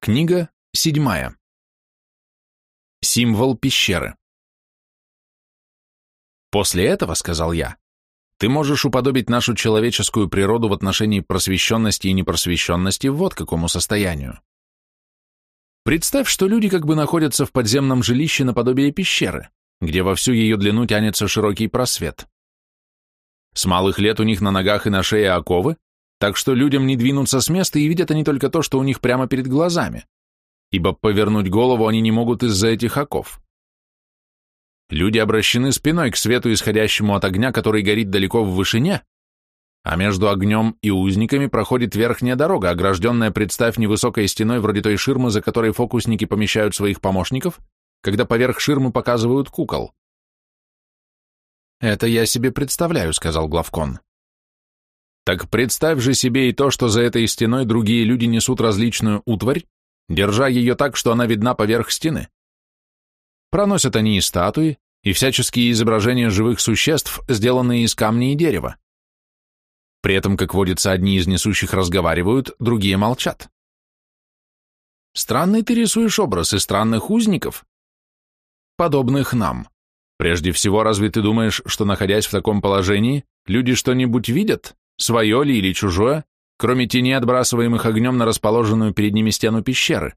Книга седьмая. Символ пещеры. После этого, сказал я, ты можешь уподобить нашу человеческую природу в отношении просвещенности и непросвещенности вот какому состоянию. Представь, что люди как бы находятся в подземном жилище наподобие пещеры, где во всю ее длину тянется широкий просвет. С малых лет у них на ногах и на шее оковы, так что людям не двинуться с места, и видят они только то, что у них прямо перед глазами, ибо повернуть голову они не могут из-за этих оков. Люди обращены спиной к свету, исходящему от огня, который горит далеко в вышине, а между огнем и узниками проходит верхняя дорога, огражденная, представь, невысокой стеной вроде той ширмы, за которой фокусники помещают своих помощников, когда поверх ширмы показывают кукол. «Это я себе представляю», — сказал Главкон. Так представь же себе и то, что за этой стеной другие люди несут различную утварь, держа ее так, что она видна поверх стены. Проносят они и статуи, и всяческие изображения живых существ, сделанные из камня и дерева. При этом, как водится, одни из несущих разговаривают, другие молчат. Странный ты рисуешь образ и странных узников, подобных нам. Прежде всего, разве ты думаешь, что, находясь в таком положении, люди что-нибудь видят? Свое ли или чужое, кроме теней, отбрасываемых огнем на расположенную перед ними стену пещеры.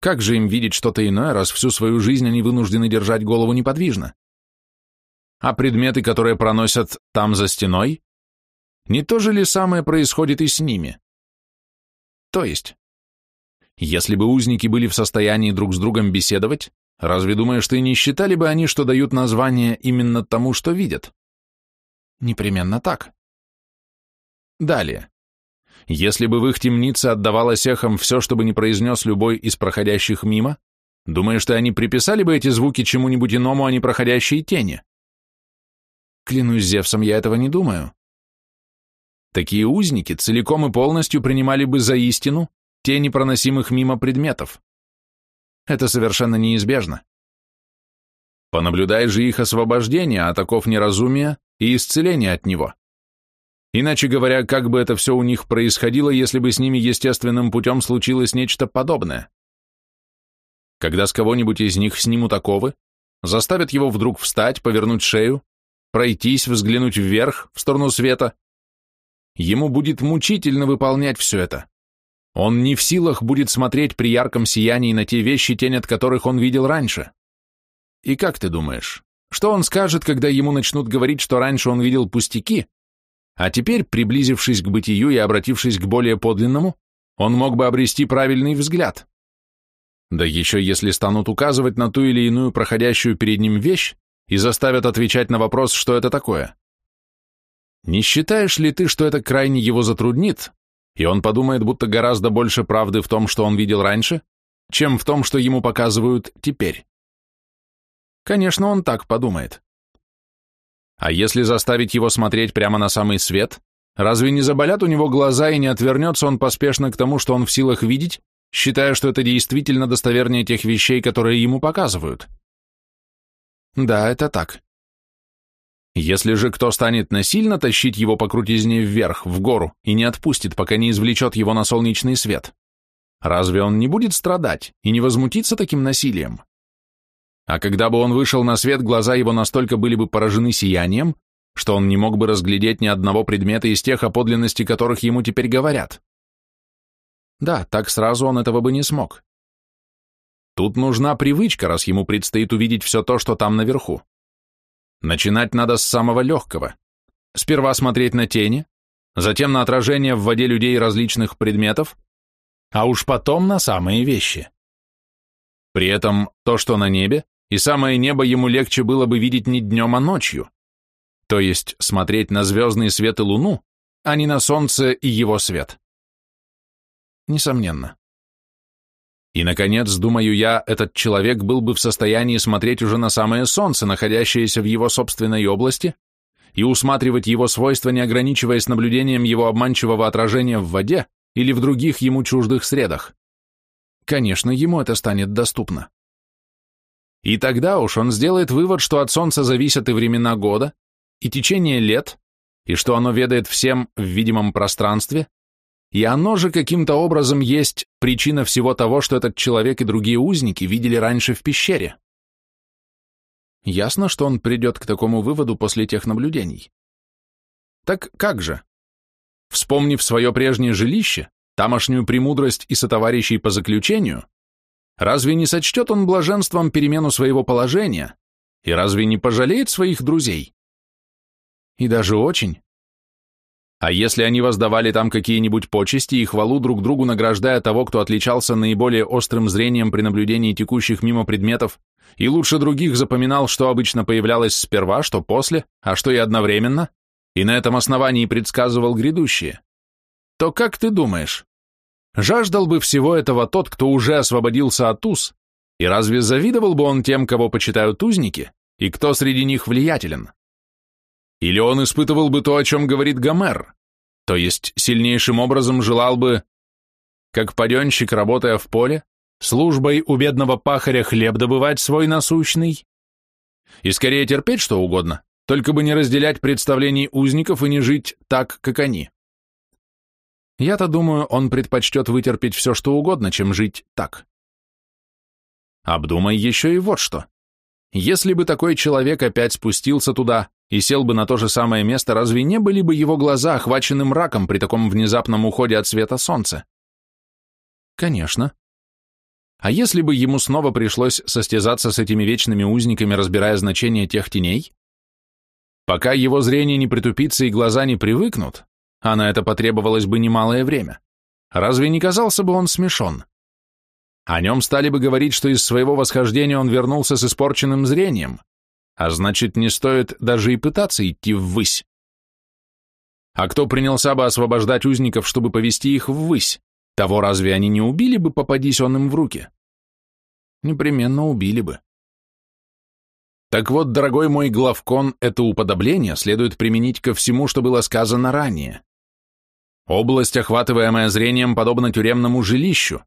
Как же им видеть что-то иное, раз всю свою жизнь они вынуждены держать голову неподвижно? А предметы, которые проносят там за стеной, не то же ли самое происходит и с ними? То есть, если бы узники были в состоянии друг с другом беседовать, разве думаешь, ты не считали бы они, что дают название именно тому, что видят? Непременно так. Далее. Если бы в их темнице отдавалось эхом все, что бы не произнес любой из проходящих мимо, думаешь, что они приписали бы эти звуки чему-нибудь иному, а не проходящие тени? Клянусь Зевсом, я этого не думаю. Такие узники целиком и полностью принимали бы за истину тени проносимых мимо предметов. Это совершенно неизбежно. Понаблюдай же их освобождение от оков неразумия и исцеление от него. Иначе говоря, как бы это все у них происходило, если бы с ними естественным путем случилось нечто подобное? Когда с кого-нибудь из них снимут оковы, заставят его вдруг встать, повернуть шею, пройтись, взглянуть вверх, в сторону света, ему будет мучительно выполнять все это. Он не в силах будет смотреть при ярком сиянии на те вещи, тень от которых он видел раньше. И как ты думаешь, что он скажет, когда ему начнут говорить, что раньше он видел пустяки, а теперь, приблизившись к бытию и обратившись к более подлинному, он мог бы обрести правильный взгляд. Да еще если станут указывать на ту или иную проходящую перед ним вещь и заставят отвечать на вопрос, что это такое. Не считаешь ли ты, что это крайне его затруднит, и он подумает, будто гораздо больше правды в том, что он видел раньше, чем в том, что ему показывают теперь? Конечно, он так подумает. А если заставить его смотреть прямо на самый свет, разве не заболят у него глаза и не отвернется он поспешно к тому, что он в силах видеть, считая, что это действительно достовернее тех вещей, которые ему показывают? Да, это так. Если же кто станет насильно тащить его по крутизне вверх, в гору, и не отпустит, пока не извлечет его на солнечный свет, разве он не будет страдать и не возмутиться таким насилием? А когда бы он вышел на свет, глаза его настолько были бы поражены сиянием, что он не мог бы разглядеть ни одного предмета из тех, о подлинности которых ему теперь говорят. Да, так сразу он этого бы не смог. Тут нужна привычка, раз ему предстоит увидеть все то, что там наверху. Начинать надо с самого легкого. Сперва смотреть на тени, затем на отражение в воде людей различных предметов, а уж потом на самые вещи. При этом то, что на небе, и самое небо ему легче было бы видеть не днем, а ночью, то есть смотреть на звездный свет и луну, а не на солнце и его свет. Несомненно. И, наконец, думаю я, этот человек был бы в состоянии смотреть уже на самое солнце, находящееся в его собственной области, и усматривать его свойства, не ограничиваясь наблюдением его обманчивого отражения в воде или в других ему чуждых средах. Конечно, ему это станет доступно. И тогда уж он сделает вывод, что от Солнца зависят и времена года, и течение лет, и что оно ведает всем в видимом пространстве, и оно же каким-то образом есть причина всего того, что этот человек и другие узники видели раньше в пещере. Ясно, что он придет к такому выводу после тех наблюдений. Так как же? Вспомнив свое прежнее жилище, тамошнюю премудрость и сотоварищей по заключению, разве не сочтет он блаженством перемену своего положения, и разве не пожалеет своих друзей? И даже очень. А если они воздавали там какие-нибудь почести и хвалу друг другу, награждая того, кто отличался наиболее острым зрением при наблюдении текущих мимо предметов, и лучше других запоминал, что обычно появлялось сперва, что после, а что и одновременно, и на этом основании предсказывал грядущее, то как ты думаешь, жаждал бы всего этого тот, кто уже освободился от уз, и разве завидовал бы он тем, кого почитают узники, и кто среди них влиятелен? Или он испытывал бы то, о чем говорит Гомер, то есть сильнейшим образом желал бы, как паденщик, работая в поле, службой у бедного пахаря хлеб добывать свой насущный? И скорее терпеть что угодно, только бы не разделять представлений узников и не жить так, как они. Я-то думаю, он предпочтет вытерпеть все, что угодно, чем жить так. Обдумай еще и вот что. Если бы такой человек опять спустился туда и сел бы на то же самое место, разве не были бы его глаза охвачены мраком при таком внезапном уходе от света солнца? Конечно. А если бы ему снова пришлось состязаться с этими вечными узниками, разбирая значение тех теней? Пока его зрение не притупится и глаза не привыкнут, а на это потребовалось бы немалое время, разве не казался бы он смешон? О нем стали бы говорить, что из своего восхождения он вернулся с испорченным зрением, а значит, не стоит даже и пытаться идти ввысь. А кто принялся бы освобождать узников, чтобы повести их ввысь? Того разве они не убили бы, попадись он им в руки? Непременно убили бы. Так вот, дорогой мой главкон, это уподобление следует применить ко всему, что было сказано ранее. Область, охватываемая зрением, подобна тюремному жилищу,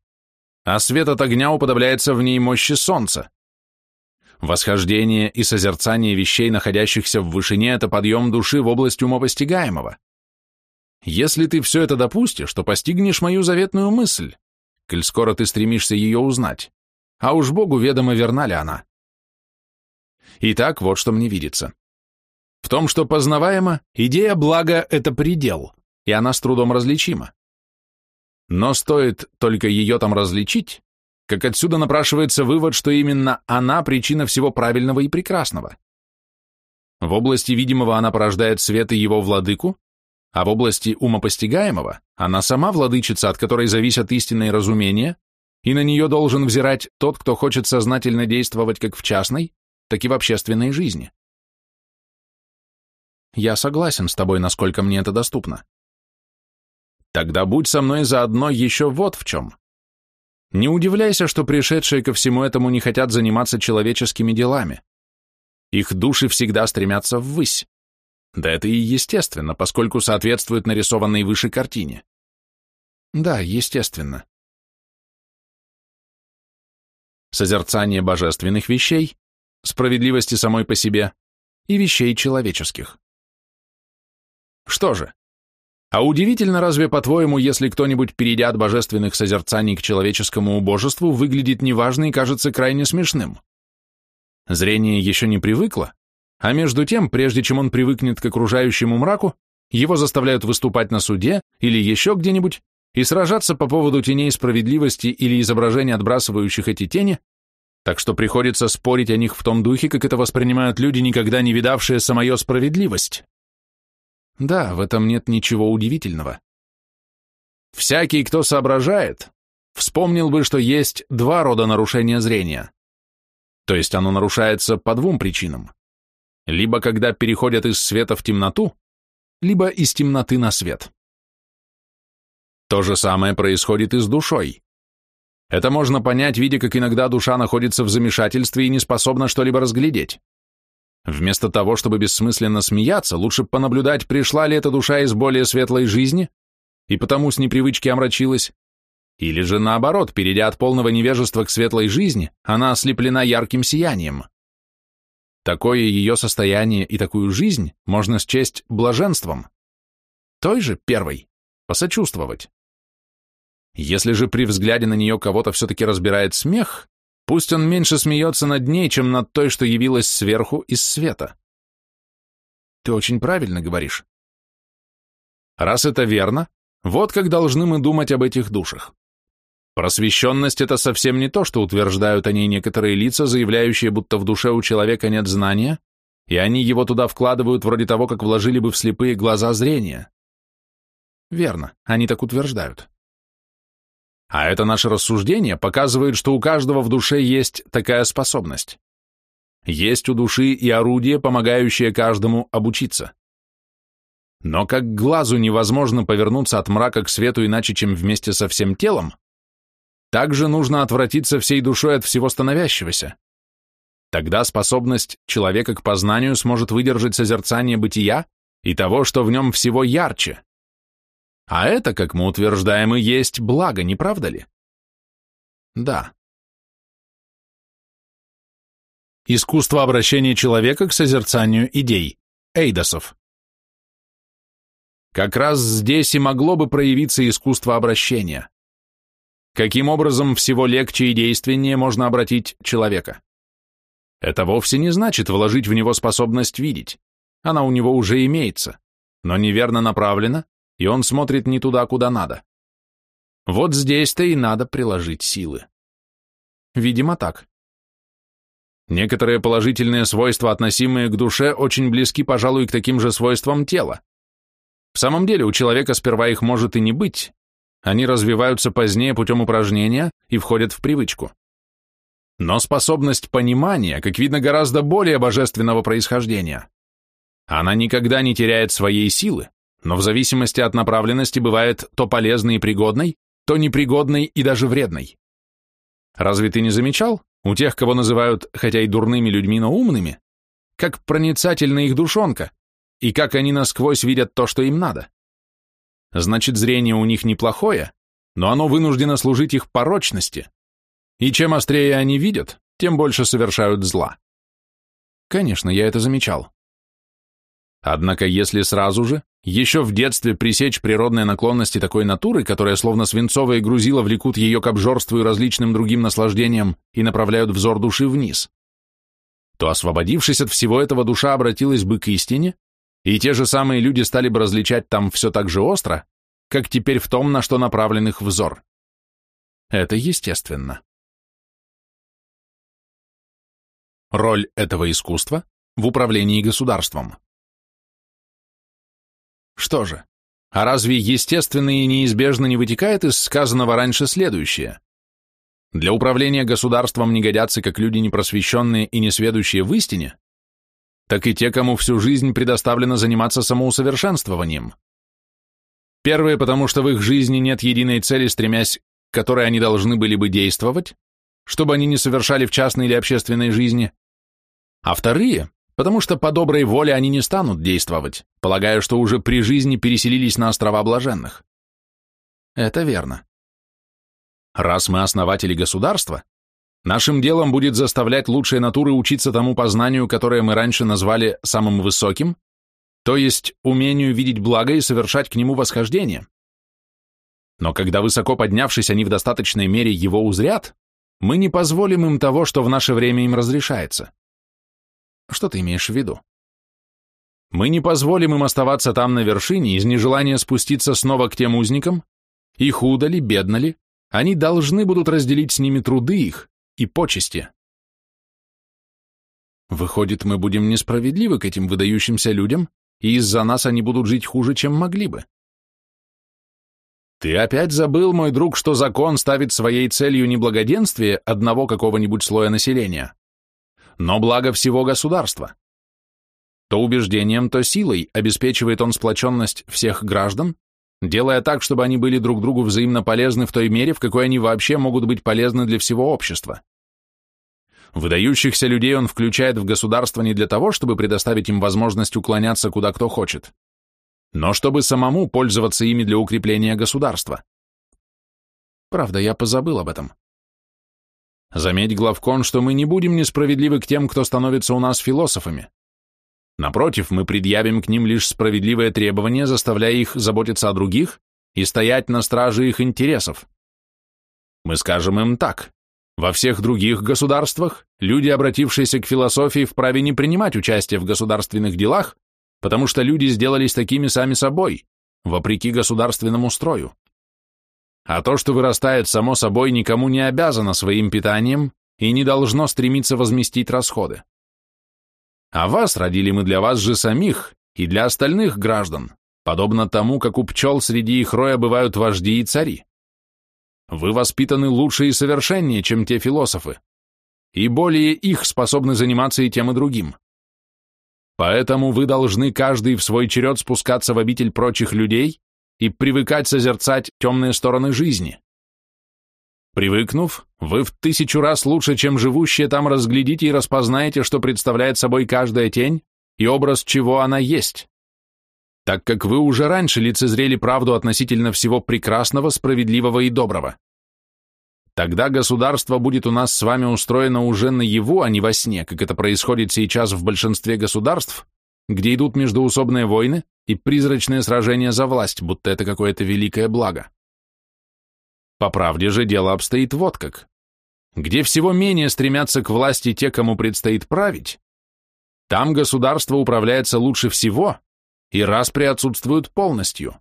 а свет от огня уподобляется в ней мощи солнца. Восхождение и созерцание вещей, находящихся в вышине, это подъем души в область умопостигаемого. Если ты все это допустишь, то постигнешь мою заветную мысль, коль скоро ты стремишься ее узнать, а уж Богу ведомо, верна ли она. Итак, вот что мне видится. В том, что познаваемо, идея блага – это предел, и она с трудом различима. Но стоит только ее там различить, как отсюда напрашивается вывод, что именно она причина всего правильного и прекрасного. В области видимого она порождает свет и его владыку, а в области умопостигаемого она сама владычица, от которой зависят истинное разумение, и на нее должен взирать тот, кто хочет сознательно действовать как в частной, так и в общественной жизни. Я согласен с тобой, насколько мне это доступно. Тогда будь со мной заодно еще вот в чем. Не удивляйся, что пришедшие ко всему этому не хотят заниматься человеческими делами. Их души всегда стремятся ввысь. Да это и естественно, поскольку соответствует нарисованной выше картине. Да, естественно. Созерцание божественных вещей, справедливости самой по себе и вещей человеческих. Что же, а удивительно разве, по-твоему, если кто-нибудь, перейдя от божественных созерцаний к человеческому убожеству, выглядит неважно и кажется крайне смешным? Зрение еще не привыкло, а между тем, прежде чем он привыкнет к окружающему мраку, его заставляют выступать на суде или еще где-нибудь и сражаться по поводу теней справедливости или изображений, отбрасывающих эти тени, так что приходится спорить о них в том духе, как это воспринимают люди, никогда не видавшие самое справедливость. Да, в этом нет ничего удивительного. Всякий, кто соображает, вспомнил бы, что есть два рода нарушения зрения. То есть оно нарушается по двум причинам. Либо когда переходят из света в темноту, либо из темноты на свет. То же самое происходит и с душой. Это можно понять, видя, как иногда душа находится в замешательстве и не способна что-либо разглядеть. Вместо того, чтобы бессмысленно смеяться, лучше понаблюдать, пришла ли эта душа из более светлой жизни, и потому с непривычки омрачилась, или же наоборот, перейдя от полного невежества к светлой жизни, она ослеплена ярким сиянием. Такое ее состояние и такую жизнь можно счесть блаженством. Той же, первой, посочувствовать, Если же при взгляде на нее кого-то все-таки разбирает смех, пусть он меньше смеется над ней, чем над той, что явилась сверху из света. Ты очень правильно говоришь. Раз это верно, вот как должны мы думать об этих душах. Просвещенность — это совсем не то, что утверждают о ней некоторые лица, заявляющие, будто в душе у человека нет знания, и они его туда вкладывают вроде того, как вложили бы в слепые глаза зрения. Верно, они так утверждают. А это наше рассуждение показывает, что у каждого в душе есть такая способность. Есть у души и орудие, помогающее каждому обучиться. Но как глазу невозможно повернуться от мрака к свету иначе, чем вместе со всем телом, так же нужно отвратиться всей душой от всего становящегося. Тогда способность человека к познанию сможет выдержать созерцание бытия и того, что в нем всего ярче. А это, как мы утверждаем, и есть благо, не правда ли? Да. Искусство обращения человека к созерцанию идей. Эйдосов. Как раз здесь и могло бы проявиться искусство обращения. Каким образом всего легче и действеннее можно обратить человека? Это вовсе не значит вложить в него способность видеть. Она у него уже имеется, но неверно направлена, и он смотрит не туда, куда надо. Вот здесь-то и надо приложить силы. Видимо, так. Некоторые положительные свойства, относимые к душе, очень близки, пожалуй, к таким же свойствам тела. В самом деле у человека сперва их может и не быть. Они развиваются позднее путем упражнения и входят в привычку. Но способность понимания, как видно, гораздо более божественного происхождения. Она никогда не теряет своей силы, но в зависимости от направленности бывает то полезной и пригодной, то непригодной и даже вредной. Разве ты не замечал, у тех, кого называют, хотя и дурными людьми, но умными, как проницательна их душонка, и как они насквозь видят то, что им надо. Значит, зрение у них неплохое, но оно вынуждено служить их порочности. И чем острее они видят, тем больше совершают зла. Конечно, я это замечал. Однако, если сразу же, еще в детстве пресечь природные наклонности такой натуры, которая словно свинцовая грузила влекут ее к обжорству и различным другим наслаждениям и направляют взор души вниз, то, освободившись от всего этого, душа обратилась бы к истине и те же самые люди стали бы различать там все так же остро, как теперь в том, на что направлен их взор. Это естественно. Роль этого искусства в управлении государством. Что же, а разве естественно и неизбежно не вытекает из сказанного раньше следующее? Для управления государством не годятся как люди непросвещенные и несведущие в истине, так и те, кому всю жизнь предоставлено заниматься самоусовершенствованием. Первые, потому что в их жизни нет единой цели, стремясь к которой они должны были бы действовать, чтобы они не совершали в частной или общественной жизни, а вторые, потому что по доброй воле они не станут действовать, полагая, что уже при жизни переселились на острова блаженных. Это верно. Раз мы основатели государства, Нашим делом будет заставлять лучшие натуры учиться тому познанию, которое мы раньше назвали самым высоким, то есть умению видеть благо и совершать к нему восхождение. Но когда высоко поднявшись, они в достаточной мере его узрят, мы не позволим им того, что в наше время им разрешается. Что ты имеешь в виду? Мы не позволим им оставаться там на вершине из нежелания спуститься снова к тем узникам, и худо ли, бедно ли, они должны будут разделить с ними труды их, и почести. Выходит, мы будем несправедливы к этим выдающимся людям, и из-за нас они будут жить хуже, чем могли бы. Ты опять забыл, мой друг, что закон ставит своей целью не благоденствие одного какого-нибудь слоя населения, но благо всего государства. То убеждением, то силой обеспечивает он сплоченность всех граждан, делая так, чтобы они были друг другу взаимно полезны в той мере, в какой они вообще могут быть полезны для всего общества. Выдающихся людей он включает в государство не для того, чтобы предоставить им возможность уклоняться куда кто хочет, но чтобы самому пользоваться ими для укрепления государства. Правда, я позабыл об этом. Заметь, главкон, что мы не будем несправедливы к тем, кто становится у нас философами. Напротив, мы предъявим к ним лишь справедливое требование, заставляя их заботиться о других и стоять на страже их интересов, Мы скажем им так. Во всех других государствах люди, обратившиеся к философии, вправе не принимать участие в государственных делах, потому что люди сделались такими сами собой, вопреки государственному строю. А то, что вырастает само собой, никому не обязано своим питанием и не должно стремиться возместить расходы. А вас родили мы для вас же самих и для остальных граждан, подобно тому, как у пчел среди их роя бывают вожди и цари. Вы воспитаны лучше и совершеннее, чем те философы, и более их способны заниматься и тем, и другим. Поэтому вы должны каждый в свой черед спускаться в обитель прочих людей и привыкать созерцать темные стороны жизни. Привыкнув, вы в тысячу раз лучше, чем живущие там, разглядите и распознаете, что представляет собой каждая тень и образ чего она есть, так как вы уже раньше лицезрели правду относительно всего прекрасного, справедливого и доброго. Тогда государство будет у нас с вами устроено уже наяву, а не во сне, как это происходит сейчас в большинстве государств, где идут междоусобные войны и призрачные сражения за власть, будто это какое-то великое благо. По правде же дело обстоит вот как. Где всего менее стремятся к власти те, кому предстоит править, там государство управляется лучше всего, и распри отсутствуют полностью.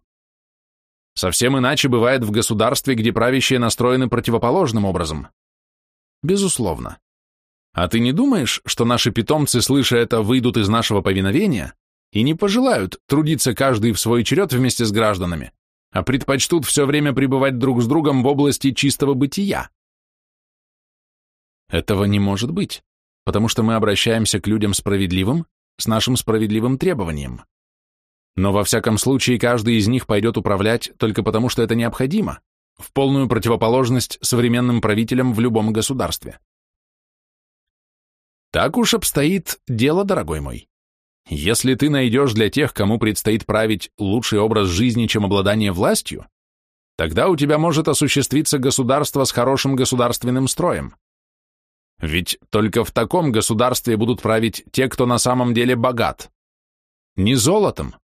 Совсем иначе бывает в государстве, где правящие настроены противоположным образом. Безусловно. А ты не думаешь, что наши питомцы, слыша это, выйдут из нашего повиновения и не пожелают трудиться каждый в свой черед вместе с гражданами, а предпочтут все время пребывать друг с другом в области чистого бытия? Этого не может быть, потому что мы обращаемся к людям справедливым, с нашим справедливым требованием. Но во всяком случае каждый из них пойдет управлять только потому, что это необходимо, в полную противоположность современным правителям в любом государстве. Так уж обстоит дело, дорогой мой. Если ты найдешь для тех, кому предстоит править, лучший образ жизни, чем обладание властью, тогда у тебя может осуществиться государство с хорошим государственным строем. Ведь только в таком государстве будут править те, кто на самом деле богат. Не золотом,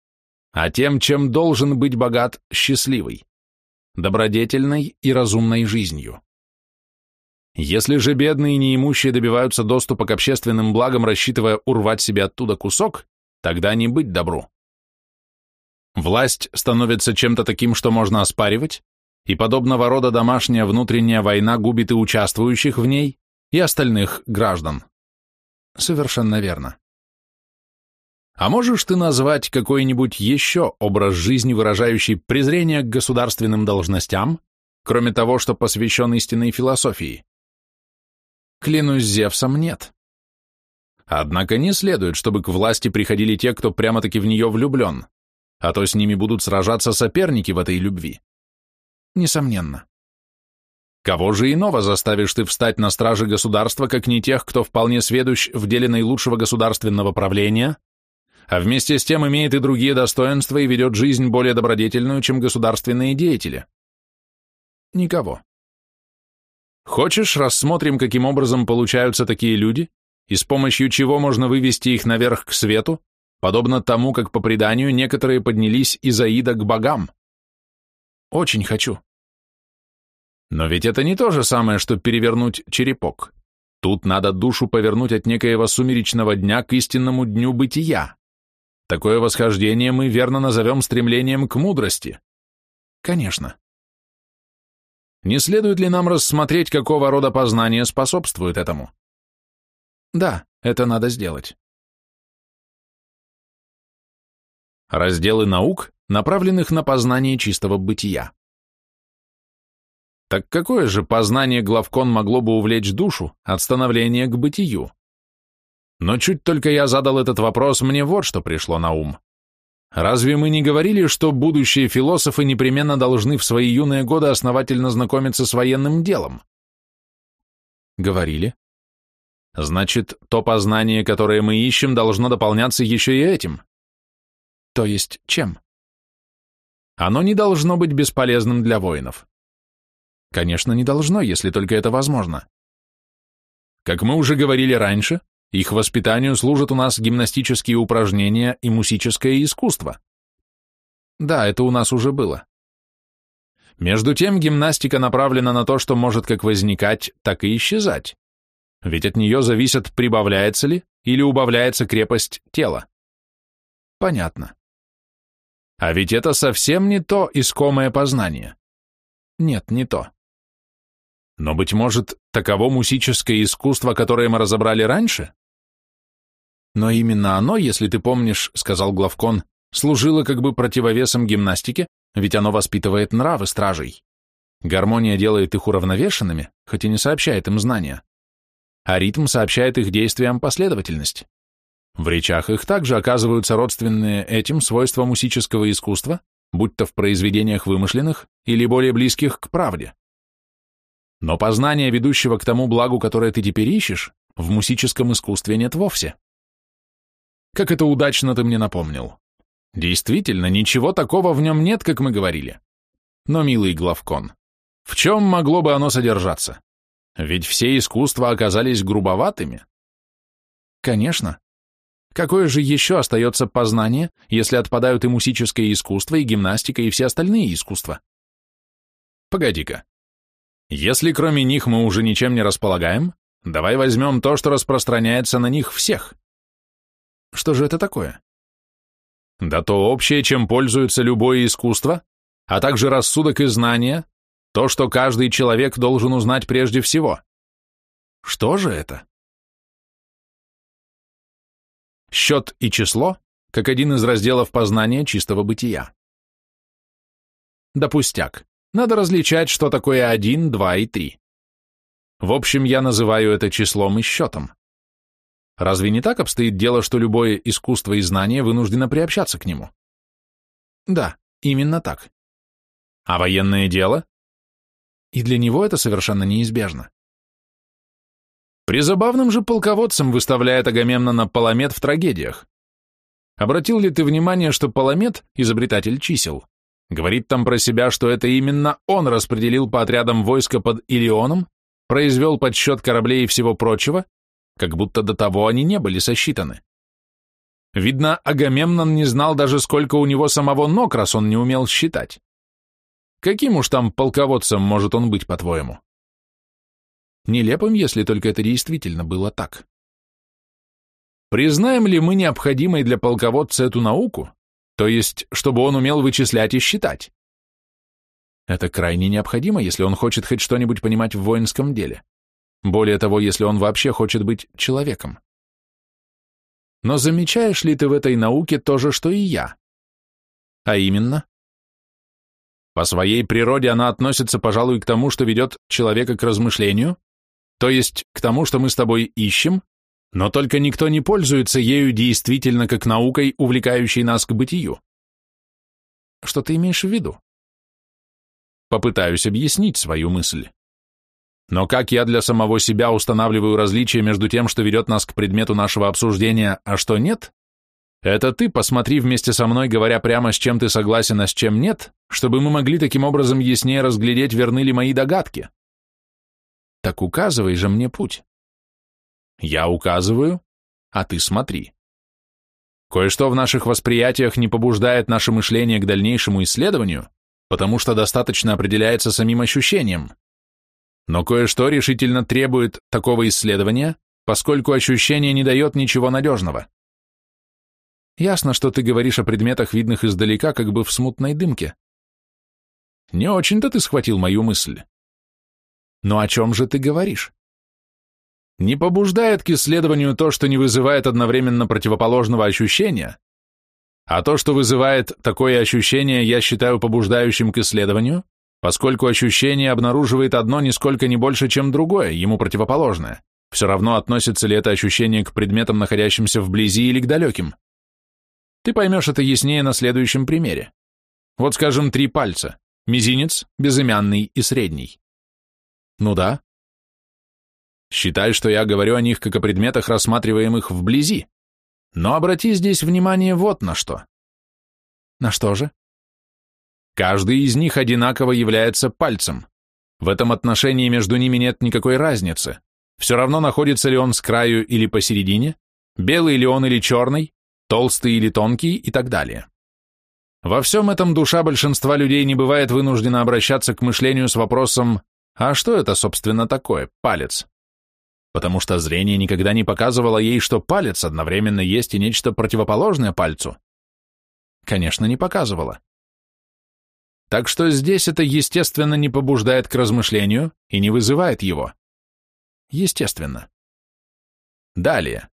а тем, чем должен быть богат счастливый, добродетельной и разумной жизнью. Если же бедные и неимущие добиваются доступа к общественным благам, рассчитывая урвать себе оттуда кусок, тогда не быть добру. Власть становится чем-то таким, что можно оспаривать, и подобного рода домашняя внутренняя война губит и участвующих в ней, и остальных граждан. Совершенно верно. А можешь ты назвать какой-нибудь еще образ жизни, выражающий презрение к государственным должностям, кроме того, что посвящен истинной философии? Клянусь Зевсом, нет. Однако не следует, чтобы к власти приходили те, кто прямо-таки в нее влюблен, а то с ними будут сражаться соперники в этой любви. Несомненно. Кого же иного заставишь ты встать на страже государства, как не тех, кто вполне сведущ в деле наилучшего государственного правления, а вместе с тем имеет и другие достоинства и ведет жизнь более добродетельную, чем государственные деятели? Никого. Хочешь, рассмотрим, каким образом получаются такие люди, и с помощью чего можно вывести их наверх к свету, подобно тому, как по преданию некоторые поднялись из Аида к богам? Очень хочу. Но ведь это не то же самое, что перевернуть черепок. Тут надо душу повернуть от некоего сумеречного дня к истинному дню бытия. Такое восхождение мы верно назовем стремлением к мудрости. Конечно. Не следует ли нам рассмотреть, какого рода познание способствует этому? Да, это надо сделать. Разделы наук, направленных на познание чистого бытия. Так какое же познание главкон могло бы увлечь душу от становления к бытию? Но чуть только я задал этот вопрос, мне вот что пришло на ум. Разве мы не говорили, что будущие философы непременно должны в свои юные годы основательно знакомиться с военным делом? Говорили. Значит, то познание, которое мы ищем, должно дополняться еще и этим. То есть чем? Оно не должно быть бесполезным для воинов. Конечно, не должно, если только это возможно. Как мы уже говорили раньше, их воспитанию служат у нас гимнастические упражнения и мусическое искусство. Да, это у нас уже было. Между тем гимнастика направлена на то, что может как возникать, так и исчезать. Ведь от нее зависит, прибавляется ли или убавляется крепость тела. Понятно. А ведь это совсем не то искомое познание. Нет, не то. Но, быть может, таково мусическое искусство, которое мы разобрали раньше? Но именно оно, если ты помнишь, сказал Главкон, служило как бы противовесом гимнастике, ведь оно воспитывает нравы стражей. Гармония делает их уравновешенными, хоть и не сообщает им знания. А ритм сообщает их действиям последовательность. В речах их также оказываются родственные этим свойства мусического искусства, будь то в произведениях вымышленных или более близких к правде. Но познания, ведущего к тому благу, которое ты теперь ищешь, в мусическом искусстве нет вовсе. Как это удачно ты мне напомнил. Действительно, ничего такого в нем нет, как мы говорили. Но, милый Главкон, в чем могло бы оно содержаться? Ведь все искусства оказались грубоватыми. Конечно. Какое же еще остается познание, если отпадают и мусическое искусство, и гимнастика, и все остальные искусства? Погоди-ка. Если кроме них мы уже ничем не располагаем, давай возьмем то, что распространяется на них всех. Что же это такое? Да то общее, чем пользуется любое искусство, а также рассудок и знания, то, что каждый человек должен узнать прежде всего. Что же это? Счет и число, как один из разделов познания чистого бытия. Да пустяк. Надо различать, что такое 1, 2 и 3. В общем, я называю это числом и счетом. Разве не так обстоит дело, что любое искусство и знание вынуждено приобщаться к нему? Да, именно так. А военное дело? И для него это совершенно неизбежно. Призабавным же полководцем выставляет Агамемнона Паламет в трагедиях. Обратил ли ты внимание, что Паламет, изобретатель чисел, Говорит там про себя, что это именно он распределил по отрядам войска под Илионом, произвел подсчет кораблей и всего прочего, как будто до того они не были сосчитаны. Видно, Агамемнон не знал даже, сколько у него самого ног, раз он не умел считать. Каким уж там полководцем может он быть, по-твоему? Нелепым, если только это действительно было так. Признаем ли мы необходимой для полководца эту науку, то есть, чтобы он умел вычислять и считать. Это крайне необходимо, если он хочет хоть что-нибудь понимать в воинском деле. Более того, если он вообще хочет быть человеком. Но замечаешь ли ты в этой науке то же, что и я? А именно? По своей природе она относится, пожалуй, к тому, что ведет человека к размышлению, то есть к тому, что мы с тобой ищем, но только никто не пользуется ею действительно как наукой, увлекающей нас к бытию. Что ты имеешь в виду? Попытаюсь объяснить свою мысль. Но как я для самого себя устанавливаю различие между тем, что ведет нас к предмету нашего обсуждения, а что нет, это ты посмотри вместе со мной, говоря прямо, с чем ты согласен, а с чем нет, чтобы мы могли таким образом яснее разглядеть, верны ли мои догадки. Так указывай же мне путь. Я указываю, а ты смотри. Кое-что в наших восприятиях не побуждает наше мышление к дальнейшему исследованию, потому что достаточно определяется самим ощущением. Но кое-что решительно требует такого исследования, поскольку ощущение не дает ничего надежного. Ясно, что ты говоришь о предметах, видных издалека, как бы в смутной дымке. Не очень-то ты схватил мою мысль. Но о чем же ты говоришь? не побуждает к исследованию то, что не вызывает одновременно противоположного ощущения, а то, что вызывает такое ощущение, я считаю побуждающим к исследованию, поскольку ощущение обнаруживает одно нисколько не больше, чем другое, ему противоположное. Все равно относится ли это ощущение к предметам, находящимся вблизи или к далеким. Ты поймешь это яснее на следующем примере. Вот, скажем, три пальца. Мизинец, безымянный и средний. Ну да, Считай, что я говорю о них как о предметах, рассматриваемых вблизи. Но обрати здесь внимание вот на что. На что же? Каждый из них одинаково является пальцем. В этом отношении между ними нет никакой разницы. Все равно находится ли он с краю или посередине, белый ли он или черный, толстый или тонкий и так далее. Во всем этом душа большинства людей не бывает вынуждена обращаться к мышлению с вопросом «А что это, собственно, такое, палец?» Потому что зрение никогда не показывало ей, что палец одновременно есть и нечто противоположное пальцу. Конечно, не показывало. Так что здесь это, естественно, не побуждает к размышлению и не вызывает его. Естественно. Далее.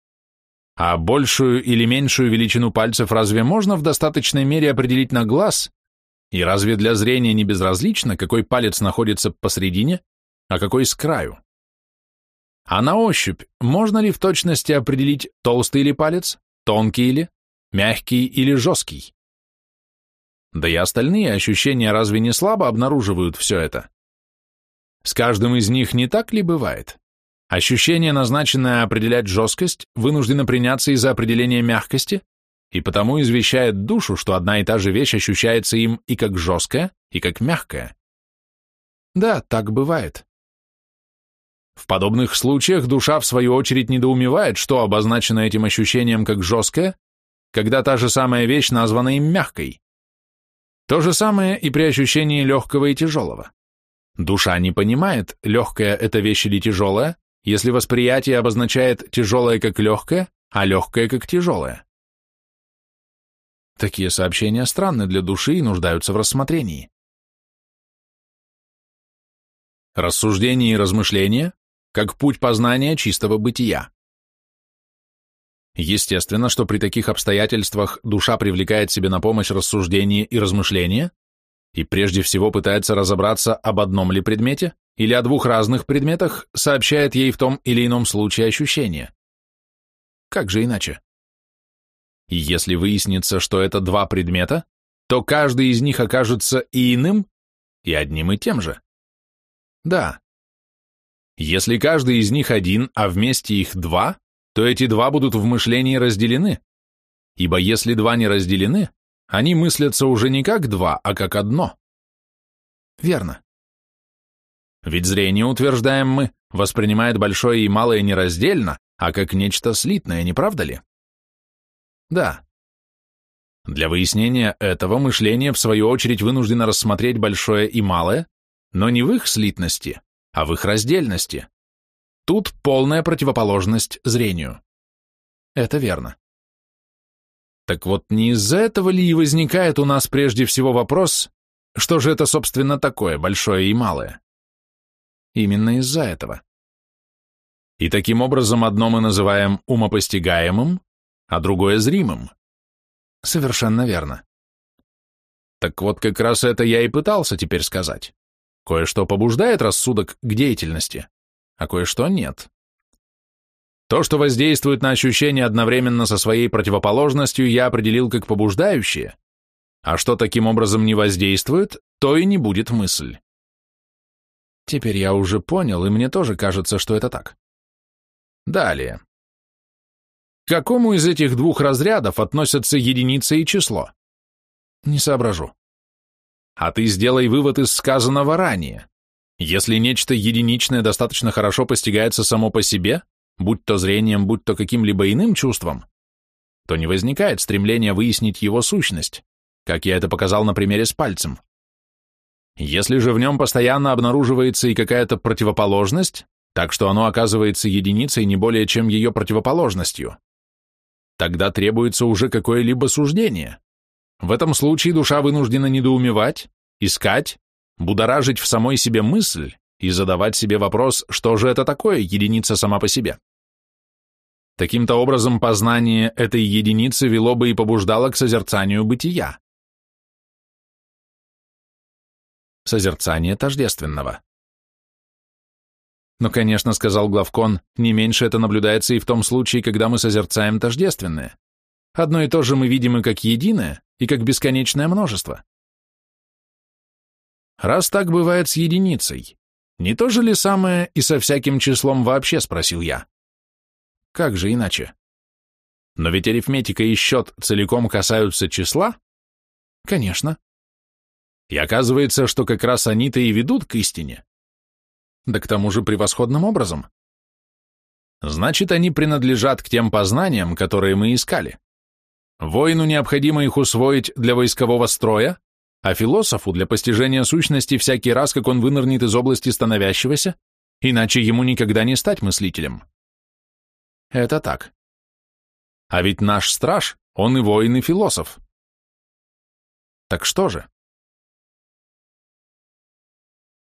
А большую или меньшую величину пальцев разве можно в достаточной мере определить на глаз? И разве для зрения не безразлично, какой палец находится посредине, а какой с краю? А на ощупь можно ли в точности определить, толстый ли палец, тонкий ли, мягкий или жесткий? Да и остальные ощущения разве не слабо обнаруживают все это? С каждым из них не так ли бывает? Ощущение, назначенное определять жесткость, вынуждено приняться из-за определения мягкости, и потому извещает душу, что одна и та же вещь ощущается им и как жесткая, и как мягкая. Да, так бывает. В подобных случаях душа, в свою очередь, недоумевает, что обозначено этим ощущением как жесткое, когда та же самая вещь названа им мягкой. То же самое и при ощущении легкого и тяжелого. Душа не понимает, легкая это вещь или тяжелая, если восприятие обозначает тяжелое как легкое, а легкое как тяжелое. Такие сообщения странны для души и нуждаются в рассмотрении. Рассуждение и размышление как путь познания чистого бытия. Естественно, что при таких обстоятельствах душа привлекает себе на помощь рассуждение и размышление и прежде всего пытается разобраться об одном ли предмете, или о двух разных предметах сообщает ей в том или ином случае ощущение. Как же иначе? И если выяснится, что это два предмета, то каждый из них окажется и иным, и одним и тем же. Да. Если каждый из них один, а вместе их два, то эти два будут в мышлении разделены, ибо если два не разделены, они мыслятся уже не как два, а как одно. Верно. Ведь зрение, утверждаем мы, воспринимает большое и малое не раздельно, а как нечто слитное, не правда ли? Да. Для выяснения этого мышление, в свою очередь, вынуждено рассмотреть большое и малое, но не в их слитности, а в их раздельности. Тут полная противоположность зрению. Это верно. Так вот, не из-за этого ли и возникает у нас прежде всего вопрос, что же это, собственно, такое, большое и малое? Именно из-за этого. И таким образом одно мы называем умопостигаемым, а другое зримым. Совершенно верно. Так вот, как раз это я и пытался теперь сказать. Кое-что побуждает рассудок к деятельности, а кое-что нет. То, что воздействует на ощущение одновременно со своей противоположностью, я определил как побуждающее, а что таким образом не воздействует, то и не будет мысль. Теперь я уже понял, и мне тоже кажется, что это так. Далее. К какому из этих двух разрядов относятся единица и число? Не соображу. А ты сделай вывод из сказанного ранее. Если нечто единичное достаточно хорошо постигается само по себе, будь то зрением, будь то каким-либо иным чувством, то не возникает стремления выяснить его сущность, как я это показал на примере с пальцем. Если же в нем постоянно обнаруживается и какая-то противоположность, так что оно оказывается единицей не более чем ее противоположностью, тогда требуется уже какое-либо суждение. В этом случае душа вынуждена недоумевать, искать, будоражить в самой себе мысль и задавать себе вопрос, что же это такое единица сама по себе. Таким-то образом, познание этой единицы вело бы и побуждало к созерцанию бытия. созерцание тождественного. Но, конечно, сказал Главкон, не меньше это наблюдается и в том случае, когда мы созерцаем тождественное. Одно и то же мы видим и как единое, и как бесконечное множество. Раз так бывает с единицей, не то же ли самое и со всяким числом вообще, спросил я. Как же иначе? Но ведь арифметика и счет целиком касаются числа? Конечно. И оказывается, что как раз они-то и ведут к истине. Да к тому же превосходным образом. Значит, они принадлежат к тем познаниям, которые мы искали. Воину необходимо их усвоить для войскового строя, а философу для постижения сущности всякий раз, как он вынырнет из области становящегося, иначе ему никогда не стать мыслителем. Это так. А ведь наш страж, он и воин, и философ. Так что же?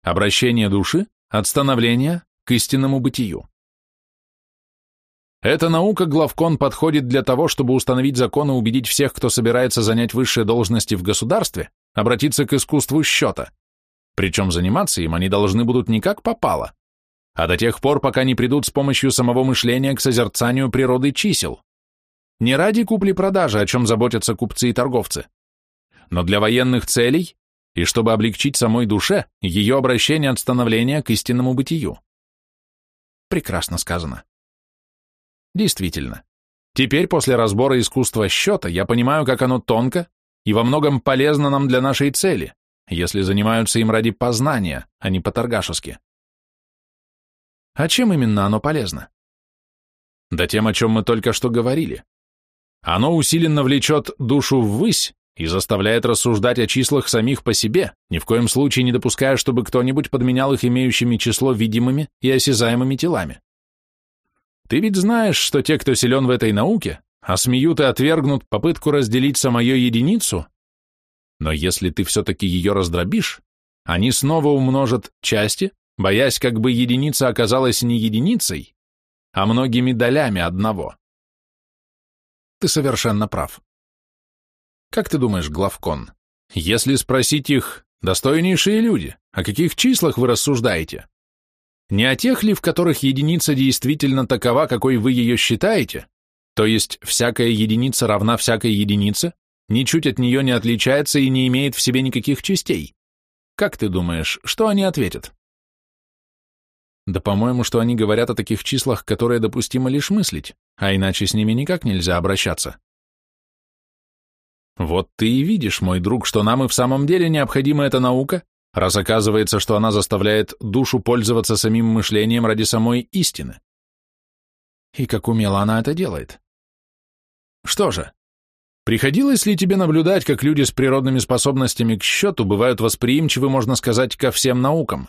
Обращение души от становления к истинному бытию. Эта наука главкон подходит для того, чтобы установить закон и убедить всех, кто собирается занять высшие должности в государстве, обратиться к искусству счета. Причем заниматься им они должны будут не как попало, а до тех пор, пока не придут с помощью самого мышления к созерцанию природы чисел. Не ради купли-продажи, о чем заботятся купцы и торговцы, но для военных целей и чтобы облегчить самой душе ее обращение от становления к истинному бытию. Прекрасно сказано. Действительно. Теперь, после разбора искусства счета, я понимаю, как оно тонко и во многом полезно нам для нашей цели, если занимаются им ради познания, а не по-торгашески. А чем именно оно полезно? Да тем, о чем мы только что говорили. Оно усиленно влечет душу ввысь и заставляет рассуждать о числах самих по себе, ни в коем случае не допуская, чтобы кто-нибудь подменял их имеющими число видимыми и осязаемыми телами. Ты ведь знаешь, что те, кто силен в этой науке, осмеют и отвергнут попытку разделить самую единицу, но если ты все-таки ее раздробишь, они снова умножат части, боясь, как бы единица оказалась не единицей, а многими долями одного. Ты совершенно прав. Как ты думаешь, Главкон, если спросить их, достойнейшие люди, о каких числах вы рассуждаете? Не о тех ли, в которых единица действительно такова, какой вы ее считаете, то есть всякая единица равна всякой единице, ничуть от нее не отличается и не имеет в себе никаких частей? Как ты думаешь, что они ответят? Да, по-моему, что они говорят о таких числах, которые допустимо лишь мыслить, а иначе с ними никак нельзя обращаться. Вот ты и видишь, мой друг, что нам и в самом деле необходима эта наука, раз оказывается, что она заставляет душу пользоваться самим мышлением ради самой истины. И как умело она это делает. Что же, приходилось ли тебе наблюдать, как люди с природными способностями к счету бывают восприимчивы, можно сказать, ко всем наукам?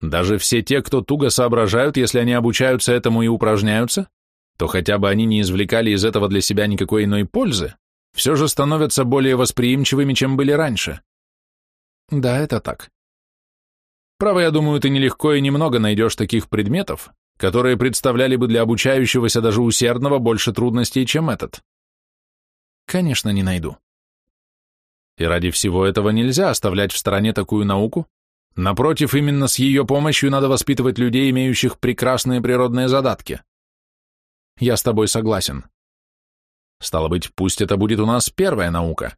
Даже все те, кто туго соображают, если они обучаются этому и упражняются, то хотя бы они не извлекали из этого для себя никакой иной пользы, все же становятся более восприимчивыми, чем были раньше. Да, это так. Право, я думаю, ты нелегко и немного найдешь таких предметов, которые представляли бы для обучающегося даже усердного больше трудностей, чем этот. Конечно, не найду. И ради всего этого нельзя оставлять в стороне такую науку. Напротив, именно с ее помощью надо воспитывать людей, имеющих прекрасные природные задатки. Я с тобой согласен. Стало быть, пусть это будет у нас первая наука.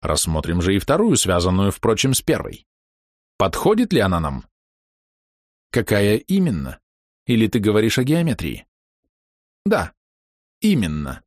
Рассмотрим же и вторую, связанную, впрочем, с первой. Подходит ли она нам? Какая именно? Или ты говоришь о геометрии? Да, именно.